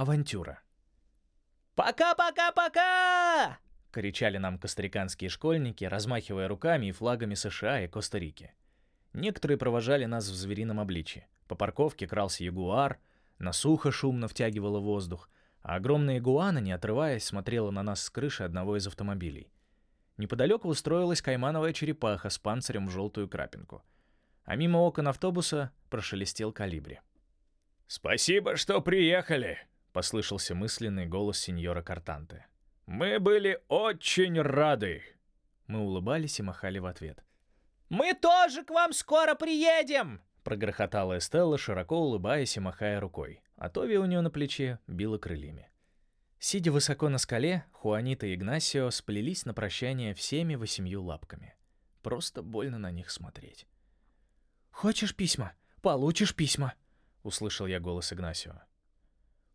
Авантюра. «Пока-пока-пока!» — кричали нам костариканские школьники, размахивая руками и флагами США и Коста-Рики. Некоторые провожали нас в зверином обличье. По парковке крался ягуар, на сухо шумно втягивало воздух, а огромная игуана, не отрываясь, смотрела на нас с крыши одного из автомобилей. Неподалеку устроилась каймановая черепаха с панцирем в желтую крапинку. А мимо окон автобуса прошелестел калибри. «Спасибо, что приехали!» — послышался мысленный голос сеньора Картанте. «Мы были очень рады!» Мы улыбались и махали в ответ. «Мы тоже к вам скоро приедем!» — прогрохотала Эстелла, широко улыбаясь и махая рукой, а Тови у нее на плече била крыльями. Сидя высоко на скале, Хуанита и Игнасио сплелись на прощание всеми восемью лапками. Просто больно на них смотреть. «Хочешь письма? Получишь письма!» — услышал я голос Игнасио.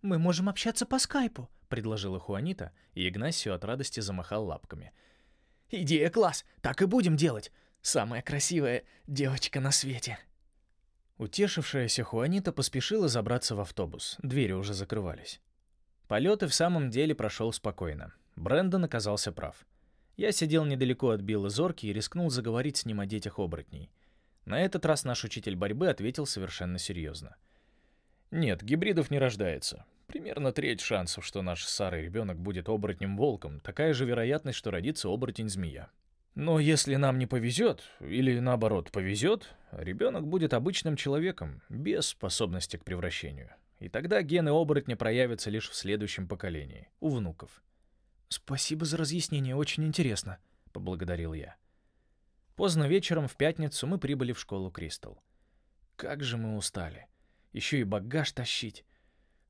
«Мы можем общаться по скайпу», — предложила Хуанита, и Игнасио от радости замахал лапками. «Идея класс! Так и будем делать! Самая красивая девочка на свете!» Утешившаяся Хуанита поспешила забраться в автобус, двери уже закрывались. Полет и в самом деле прошел спокойно. Брэндон оказался прав. Я сидел недалеко от Билла Зорки и рискнул заговорить с ним о детях оборотней. На этот раз наш учитель борьбы ответил совершенно серьезно. «Нет, гибридов не рождается. Примерно треть шансов, что наш старый ребенок будет оборотнем-волком, такая же вероятность, что родится оборотень-змея. Но если нам не повезет, или наоборот повезет, ребенок будет обычным человеком, без способности к превращению. И тогда гены оборотня проявятся лишь в следующем поколении, у внуков. «Спасибо за разъяснение, очень интересно», — поблагодарил я. Поздно вечером в пятницу мы прибыли в школу Кристал. Как же мы устали. Еще и багаж тащить.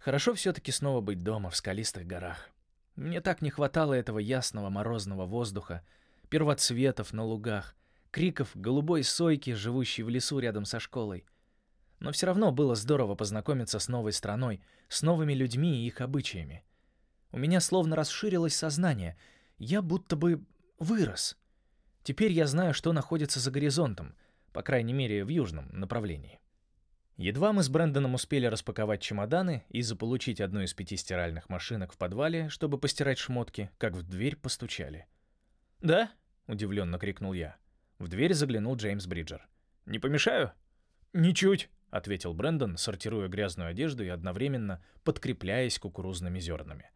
Хорошо все-таки снова быть дома, в скалистых горах. Мне так не хватало этого ясного морозного воздуха, первоцветов на лугах, криков голубой сойки, живущей в лесу рядом со школой. Но все равно было здорово познакомиться с новой страной, с новыми людьми и их обычаями. У меня словно расширилось сознание. Я будто бы вырос. Теперь я знаю, что находится за горизонтом, по крайней мере, в южном направлении. Едва мы с Брэндоном успели распаковать чемоданы и заполучить одну из пяти стиральных машинок в подвале, чтобы постирать шмотки, как в дверь постучали. «Да?» — удивленно крикнул я. В дверь заглянул Джеймс Бриджер. «Не помешаю?» «Ничуть», — ответил Брэндон, сортируя грязную одежду и одновременно подкрепляясь кукурузными зернами.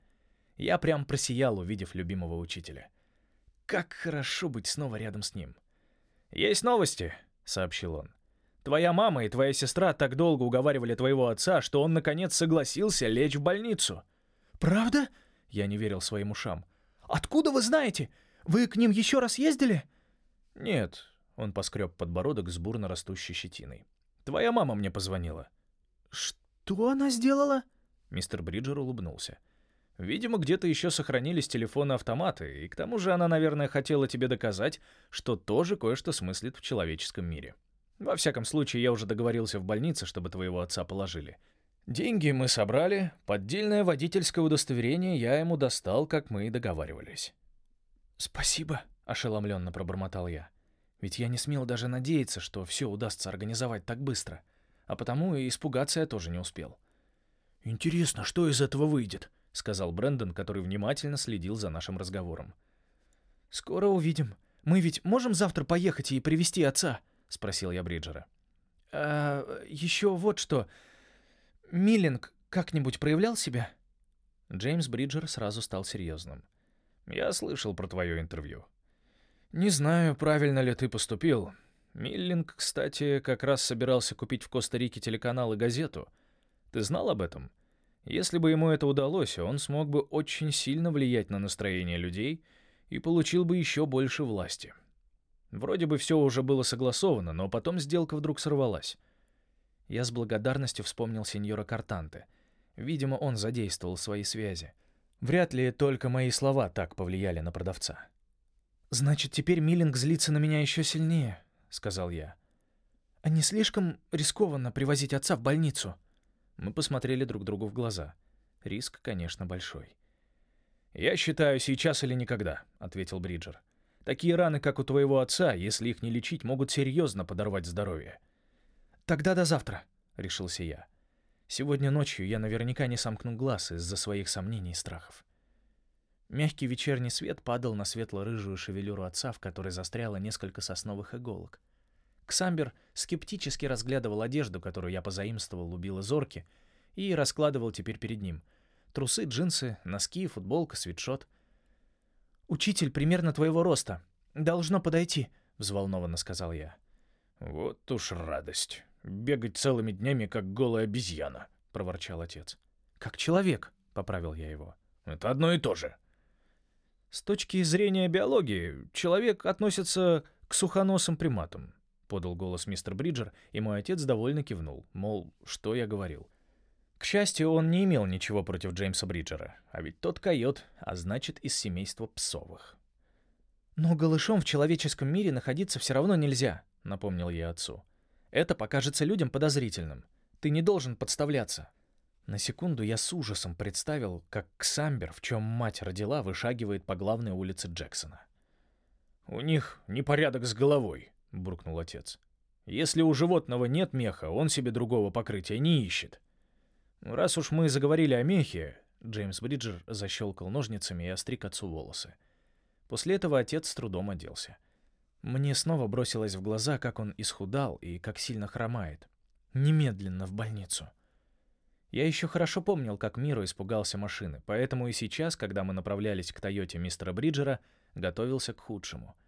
Я прям просиял, увидев любимого учителя. Как хорошо быть снова рядом с ним. «Есть новости», — сообщил он. Твоя мама и твоя сестра так долго уговаривали твоего отца, что он, наконец, согласился лечь в больницу». «Правда?» — я не верил своим ушам. «Откуда вы знаете? Вы к ним еще раз ездили?» «Нет», — он поскреб подбородок с бурно растущей щетиной. «Твоя мама мне позвонила». «Что она сделала?» Мистер Бриджер улыбнулся. «Видимо, где-то еще сохранились телефоны-автоматы, и к тому же она, наверное, хотела тебе доказать, что тоже кое-что смыслит в человеческом мире». Во всяком случае, я уже договорился в больнице, чтобы твоего отца положили. Деньги мы собрали, поддельное водительское удостоверение я ему достал, как мы и договаривались. «Спасибо», — ошеломленно пробормотал я. Ведь я не смел даже надеяться, что все удастся организовать так быстро. А потому и испугаться я тоже не успел. «Интересно, что из этого выйдет?» — сказал Брэндон, который внимательно следил за нашим разговором. «Скоро увидим. Мы ведь можем завтра поехать и привести отца?» — спросил я Бриджера. «А, еще вот что. Миллинг как-нибудь проявлял себя?» Джеймс Бриджер сразу стал серьезным. «Я слышал про твое интервью. Не знаю, правильно ли ты поступил. Миллинг, кстати, как раз собирался купить в Коста-Рике телеканал и газету. Ты знал об этом? Если бы ему это удалось, он смог бы очень сильно влиять на настроение людей и получил бы еще больше власти. Вроде бы все уже было согласовано, но потом сделка вдруг сорвалась. Я с благодарностью вспомнил сеньора Картанте. Видимо, он задействовал свои связи. Вряд ли только мои слова так повлияли на продавца. «Значит, теперь Миллинг злится на меня еще сильнее», — сказал я. «А не слишком рискованно привозить отца в больницу?» Мы посмотрели друг другу в глаза. Риск, конечно, большой. «Я считаю, сейчас или никогда», — ответил Бриджер. Такие раны, как у твоего отца, если их не лечить, могут серьезно подорвать здоровье. «Тогда до завтра», — решился я. Сегодня ночью я наверняка не сомкну глаз из-за своих сомнений и страхов. Мягкий вечерний свет падал на светло-рыжую шевелюру отца, в которой застряло несколько сосновых иголок. Ксамбер скептически разглядывал одежду, которую я позаимствовал у Билла Зорки, и раскладывал теперь перед ним. Трусы, джинсы, носки, футболка, свитшот. «Учитель примерно твоего роста. Должно подойти», — взволнованно сказал я. «Вот уж радость. Бегать целыми днями, как голая обезьяна», — проворчал отец. «Как человек», — поправил я его. «Это одно и то же». «С точки зрения биологии, человек относится к сухоносым приматам подал голос мистер Бриджер, и мой отец довольно кивнул, мол, что я говорил. К счастью, он не имел ничего против Джеймса Бриджера, а ведь тот койот, а значит, из семейства псовых. «Но голышом в человеческом мире находиться все равно нельзя», — напомнил я отцу. «Это покажется людям подозрительным. Ты не должен подставляться». На секунду я с ужасом представил, как Ксамбер, в чем мать родила, вышагивает по главной улице Джексона. «У них непорядок с головой», — буркнул отец. «Если у животного нет меха, он себе другого покрытия не ищет». «Ну, «Раз уж мы заговорили о мехе...» Джеймс Бриджер защелкал ножницами и остриг отцу волосы. После этого отец с трудом оделся. Мне снова бросилось в глаза, как он исхудал и как сильно хромает. Немедленно в больницу. Я еще хорошо помнил, как Миро испугался машины, поэтому и сейчас, когда мы направлялись к Тойоте мистера Бриджера, готовился к худшему —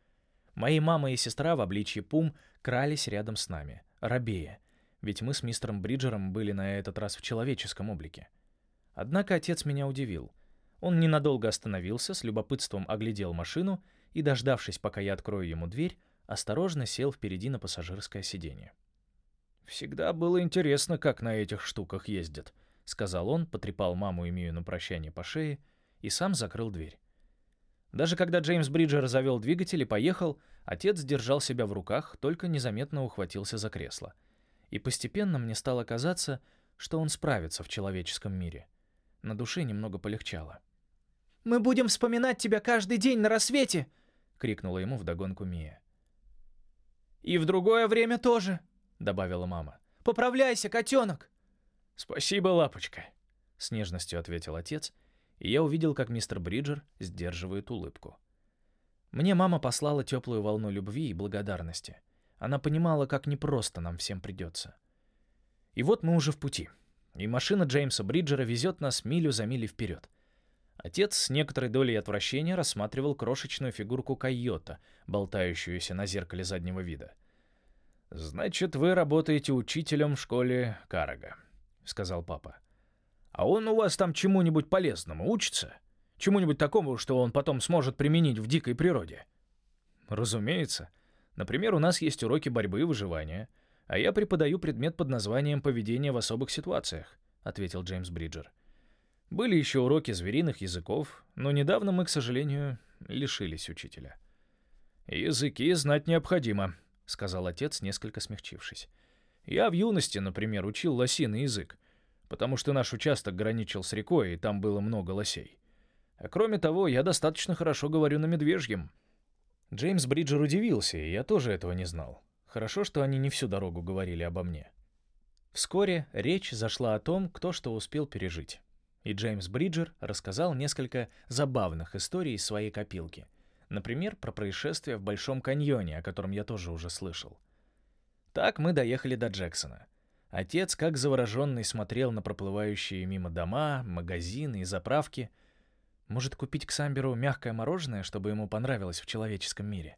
Мои мама и сестра в обличье пум крались рядом с нами, рабея, ведь мы с мистером Бриджером были на этот раз в человеческом облике. Однако отец меня удивил. Он ненадолго остановился, с любопытством оглядел машину и, дождавшись, пока я открою ему дверь, осторожно сел впереди на пассажирское сиденье. «Всегда было интересно, как на этих штуках ездят», — сказал он, потрепал маму и Мию на прощание по шее и сам закрыл дверь. Даже когда Джеймс Бриджер завел двигатель и поехал, отец держал себя в руках, только незаметно ухватился за кресло. И постепенно мне стало казаться, что он справится в человеческом мире. На душе немного полегчало. «Мы будем вспоминать тебя каждый день на рассвете!» — крикнула ему вдогонку Мия. «И в другое время тоже!» — добавила мама. «Поправляйся, котенок!» «Спасибо, лапочка!» — с нежностью ответил отец и я увидел, как мистер Бриджер сдерживает улыбку. Мне мама послала теплую волну любви и благодарности. Она понимала, как непросто нам всем придется. И вот мы уже в пути. И машина Джеймса Бриджера везет нас милю за милей вперед. Отец с некоторой долей отвращения рассматривал крошечную фигурку койота, болтающуюся на зеркале заднего вида. «Значит, вы работаете учителем в школе Карага», — сказал папа. А он у вас там чему-нибудь полезному учится? Чему-нибудь такому, что он потом сможет применить в дикой природе? Разумеется. Например, у нас есть уроки борьбы и выживания, а я преподаю предмет под названием «Поведение в особых ситуациях», — ответил Джеймс Бриджер. Были еще уроки звериных языков, но недавно мы, к сожалению, лишились учителя. «Языки знать необходимо», — сказал отец, несколько смягчившись. «Я в юности, например, учил лосиный язык потому что наш участок граничил с рекой, и там было много лосей. А кроме того, я достаточно хорошо говорю на медвежьем. Джеймс Бриджер удивился, и я тоже этого не знал. Хорошо, что они не всю дорогу говорили обо мне. Вскоре речь зашла о том, кто что успел пережить. И Джеймс Бриджер рассказал несколько забавных историй из своей копилки. Например, про происшествие в Большом каньоне, о котором я тоже уже слышал. Так мы доехали до Джексона. Отец, как завороженный, смотрел на проплывающие мимо дома, магазины и заправки. Может, купить к Самберу мягкое мороженое, чтобы ему понравилось в человеческом мире?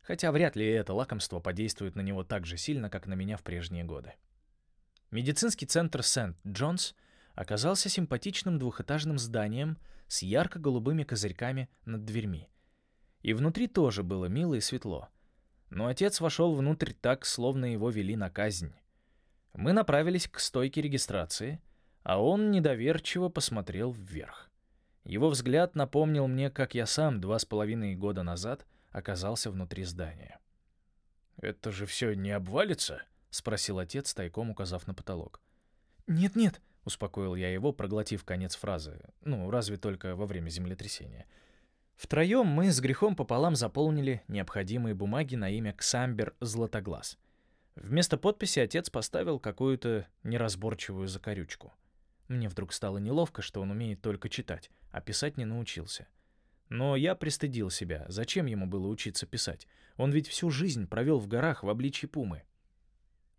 Хотя вряд ли это лакомство подействует на него так же сильно, как на меня в прежние годы. Медицинский центр Сент-Джонс оказался симпатичным двухэтажным зданием с ярко-голубыми козырьками над дверьми. И внутри тоже было мило и светло. Но отец вошел внутрь так, словно его вели на казнь. Мы направились к стойке регистрации, а он недоверчиво посмотрел вверх. Его взгляд напомнил мне, как я сам два с половиной года назад оказался внутри здания. «Это же все не обвалится?» — спросил отец, тайком указав на потолок. «Нет-нет», — успокоил я его, проглотив конец фразы, ну, разве только во время землетрясения. Втроем мы с грехом пополам заполнили необходимые бумаги на имя Ксамбер Златоглаз. Вместо подписи отец поставил какую-то неразборчивую закорючку. Мне вдруг стало неловко, что он умеет только читать, а писать не научился. Но я пристыдил себя. Зачем ему было учиться писать? Он ведь всю жизнь провел в горах в обличье пумы.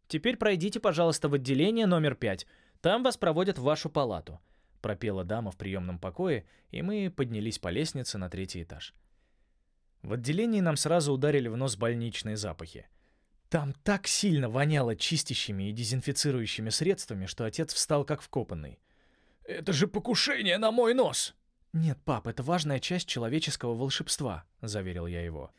«Теперь пройдите, пожалуйста, в отделение номер пять. Там вас проводят в вашу палату», — пропела дама в приемном покое, и мы поднялись по лестнице на третий этаж. В отделении нам сразу ударили в нос больничные запахи. Там так сильно воняло чистящими и дезинфицирующими средствами, что отец встал как вкопанный. «Это же покушение на мой нос!» «Нет, пап, это важная часть человеческого волшебства», — заверил я его.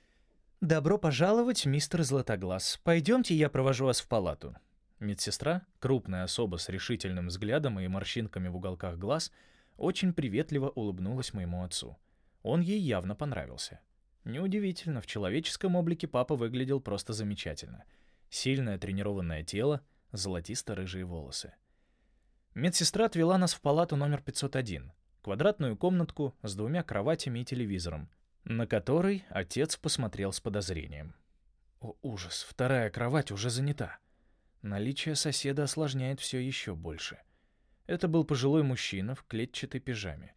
«Добро пожаловать, мистер Златоглаз. Пойдемте, я провожу вас в палату». Медсестра, крупная особа с решительным взглядом и морщинками в уголках глаз, очень приветливо улыбнулась моему отцу. Он ей явно понравился. Неудивительно, в человеческом облике папа выглядел просто замечательно. Сильное тренированное тело, золотисто-рыжие волосы. Медсестра отвела нас в палату номер 501, квадратную комнатку с двумя кроватями и телевизором, на который отец посмотрел с подозрением. О, ужас, вторая кровать уже занята. Наличие соседа осложняет все еще больше. Это был пожилой мужчина в клетчатой пижаме.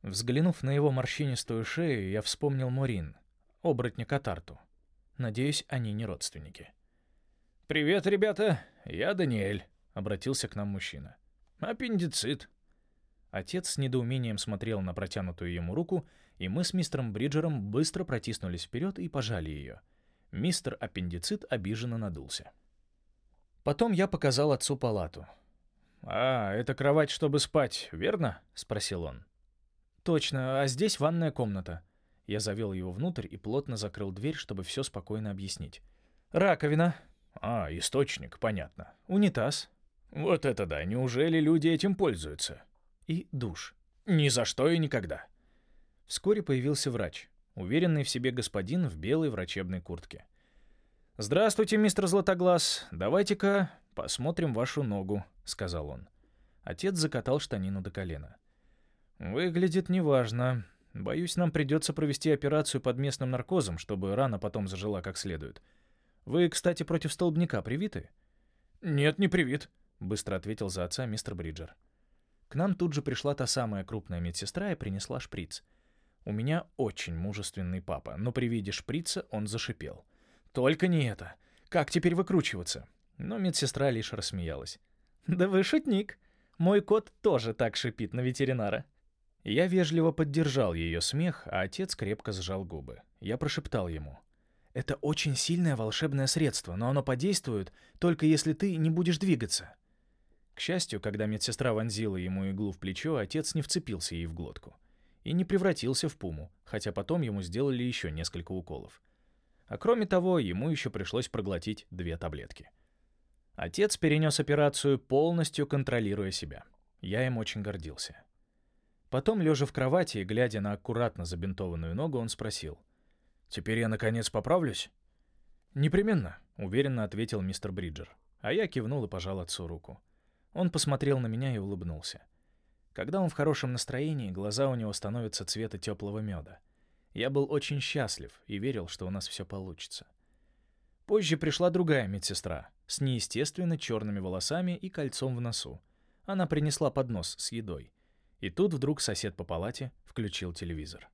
Взглянув на его морщинистую шею, я вспомнил Морин, оборотня Катарту. Надеюсь, они не родственники. «Привет, ребята, я Даниэль», — обратился к нам мужчина. «Аппендицит. Отец с недоумением смотрел на протянутую ему руку, и мы с мистером Бриджером быстро протиснулись вперед и пожали ее. Мистер Аппендицит обиженно надулся. Потом я показал отцу палату. «А, это кровать, чтобы спать, верно?» — спросил он. «Точно, а здесь ванная комната». Я завел его внутрь и плотно закрыл дверь, чтобы все спокойно объяснить. «Раковина». «А, источник, понятно». «Унитаз». «Вот это да, неужели люди этим пользуются?» и душ. Ни за что и никогда. Вскоре появился врач, уверенный в себе господин в белой врачебной куртке. «Здравствуйте, мистер Златоглаз. Давайте-ка посмотрим вашу ногу», — сказал он. Отец закатал штанину до колена. «Выглядит неважно. Боюсь, нам придется провести операцию под местным наркозом, чтобы рана потом зажила как следует. Вы, кстати, против столбняка привиты?» «Нет, не привит», — быстро ответил за отца мистер Бриджер. К нам тут же пришла та самая крупная медсестра и принесла шприц. У меня очень мужественный папа, но при виде шприца он зашипел. «Только не это! Как теперь выкручиваться?» Но медсестра лишь рассмеялась. «Да вы шутник. Мой кот тоже так шипит на ветеринара». Я вежливо поддержал ее смех, а отец крепко сжал губы. Я прошептал ему. «Это очень сильное волшебное средство, но оно подействует, только если ты не будешь двигаться». К счастью, когда медсестра вонзила ему иглу в плечо, отец не вцепился ей в глотку. И не превратился в пуму, хотя потом ему сделали еще несколько уколов. А кроме того, ему еще пришлось проглотить две таблетки. Отец перенес операцию, полностью контролируя себя. Я им очень гордился. Потом, лежа в кровати и глядя на аккуратно забинтованную ногу, он спросил. «Теперь я, наконец, поправлюсь?» «Непременно», — уверенно ответил мистер Бриджер. А я кивнул и пожал отцу руку. Он посмотрел на меня и улыбнулся. Когда он в хорошем настроении, глаза у него становятся цвета теплого меда. Я был очень счастлив и верил, что у нас все получится. Позже пришла другая медсестра с неестественно черными волосами и кольцом в носу. Она принесла поднос с едой. И тут вдруг сосед по палате включил телевизор.